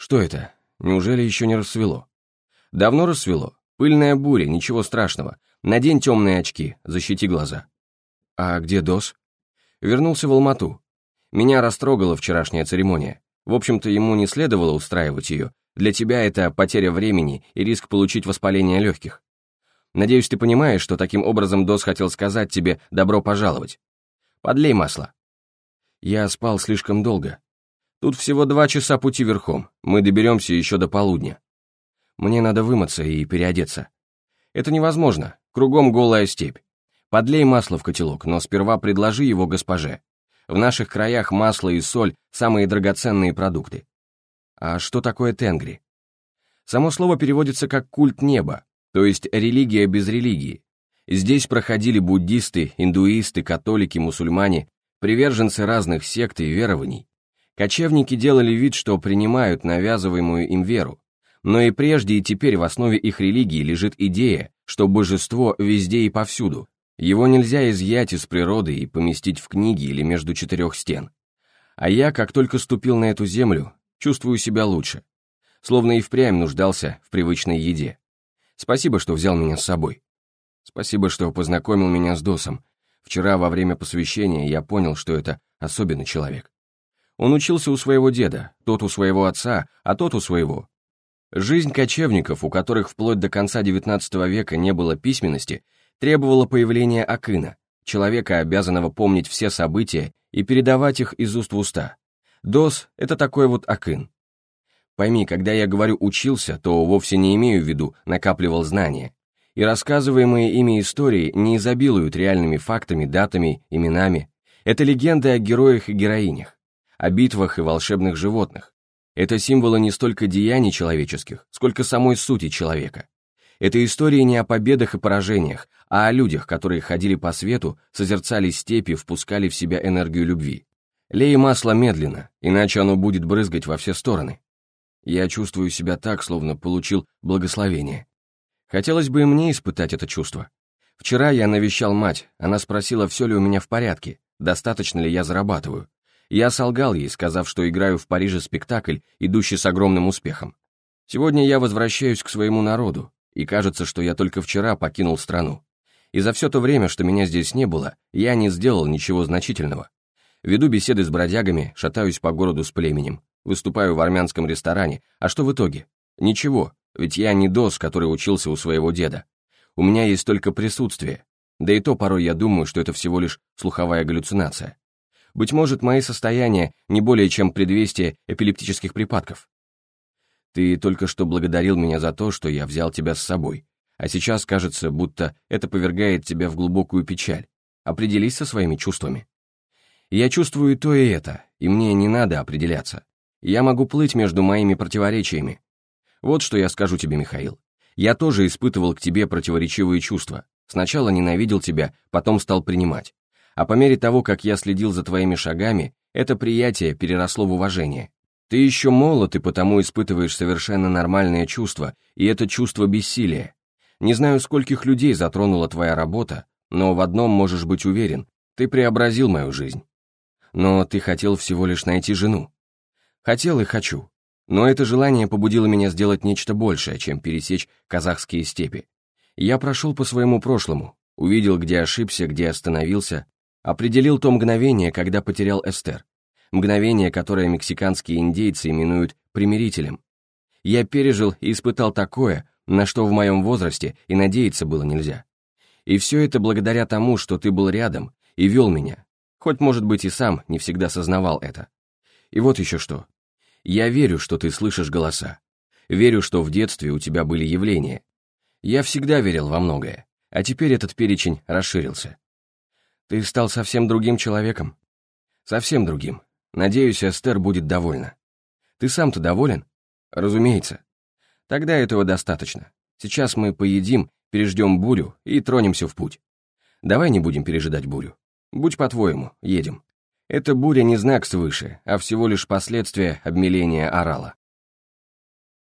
Что это? Неужели еще не рассвело? Давно рассвело. Пыльная буря, ничего страшного. Надень темные очки, защити глаза. А где Дос? Вернулся в Алмату. Меня растрогала вчерашняя церемония. В общем-то, ему не следовало устраивать ее. Для тебя это потеря времени и риск получить воспаление легких. Надеюсь, ты понимаешь, что таким образом Дос хотел сказать тебе «добро пожаловать». Подлей масло. Я спал слишком долго. Тут всего два часа пути верхом, мы доберемся еще до полудня. Мне надо вымыться и переодеться. Это невозможно, кругом голая степь. Подлей масло в котелок, но сперва предложи его госпоже. В наших краях масло и соль – самые драгоценные продукты. А что такое тенгри? Само слово переводится как «культ неба», то есть религия без религии. Здесь проходили буддисты, индуисты, католики, мусульмане, приверженцы разных сект и верований. Кочевники делали вид, что принимают навязываемую им веру, но и прежде и теперь в основе их религии лежит идея, что божество везде и повсюду. Его нельзя изъять из природы и поместить в книги или между четырех стен. А я, как только ступил на эту землю, чувствую себя лучше. Словно и впрямь нуждался в привычной еде. Спасибо, что взял меня с собой. Спасибо, что познакомил меня с Досом. Вчера во время посвящения я понял, что это особенный человек. Он учился у своего деда, тот у своего отца, а тот у своего. Жизнь кочевников, у которых вплоть до конца XIX века не было письменности, требовала появления Акына, человека, обязанного помнить все события и передавать их из уст в уста. Дос — это такой вот Акын. Пойми, когда я говорю «учился», то вовсе не имею в виду «накапливал знания» и рассказываемые ими истории не изобилуют реальными фактами, датами, именами. Это легенды о героях и героинях, о битвах и волшебных животных. Это символы не столько деяний человеческих, сколько самой сути человека. Это истории не о победах и поражениях, а о людях, которые ходили по свету, созерцали степи, впускали в себя энергию любви. Лей масло медленно, иначе оно будет брызгать во все стороны. Я чувствую себя так, словно получил благословение. Хотелось бы и мне испытать это чувство. Вчера я навещал мать, она спросила, все ли у меня в порядке, достаточно ли я зарабатываю. Я солгал ей, сказав, что играю в Париже спектакль, идущий с огромным успехом. Сегодня я возвращаюсь к своему народу, и кажется, что я только вчера покинул страну. И за все то время, что меня здесь не было, я не сделал ничего значительного. Веду беседы с бродягами, шатаюсь по городу с племенем, выступаю в армянском ресторане, а что в итоге? Ничего, ведь я не дос, который учился у своего деда. У меня есть только присутствие. Да и то порой я думаю, что это всего лишь слуховая галлюцинация. Быть может, мои состояния не более чем предвестие эпилептических припадков. Ты только что благодарил меня за то, что я взял тебя с собой, а сейчас кажется, будто это повергает тебя в глубокую печаль. Определись со своими чувствами. Я чувствую то и это, и мне не надо определяться. Я могу плыть между моими противоречиями, вот что я скажу тебе, Михаил. Я тоже испытывал к тебе противоречивые чувства. Сначала ненавидел тебя, потом стал принимать. А по мере того, как я следил за твоими шагами, это приятие переросло в уважение. Ты еще молод и потому испытываешь совершенно нормальные чувства, и это чувство бессилия. Не знаю, скольких людей затронула твоя работа, но в одном можешь быть уверен, ты преобразил мою жизнь. Но ты хотел всего лишь найти жену. Хотел и хочу. Но это желание побудило меня сделать нечто большее, чем пересечь казахские степи. Я прошел по своему прошлому, увидел, где ошибся, где остановился, определил то мгновение, когда потерял Эстер. Мгновение, которое мексиканские индейцы именуют примирителем. Я пережил и испытал такое, на что в моем возрасте и надеяться было нельзя. И все это благодаря тому, что ты был рядом и вел меня, хоть, может быть, и сам не всегда сознавал это. И вот еще что. Я верю, что ты слышишь голоса. Верю, что в детстве у тебя были явления. Я всегда верил во многое, а теперь этот перечень расширился. Ты стал совсем другим человеком. Совсем другим. Надеюсь, Эстер будет довольна. Ты сам-то доволен? Разумеется. Тогда этого достаточно. Сейчас мы поедим, переждем бурю и тронемся в путь. Давай не будем пережидать бурю. Будь по-твоему, едем. Эта буря не знак свыше, а всего лишь последствия обмеления орала.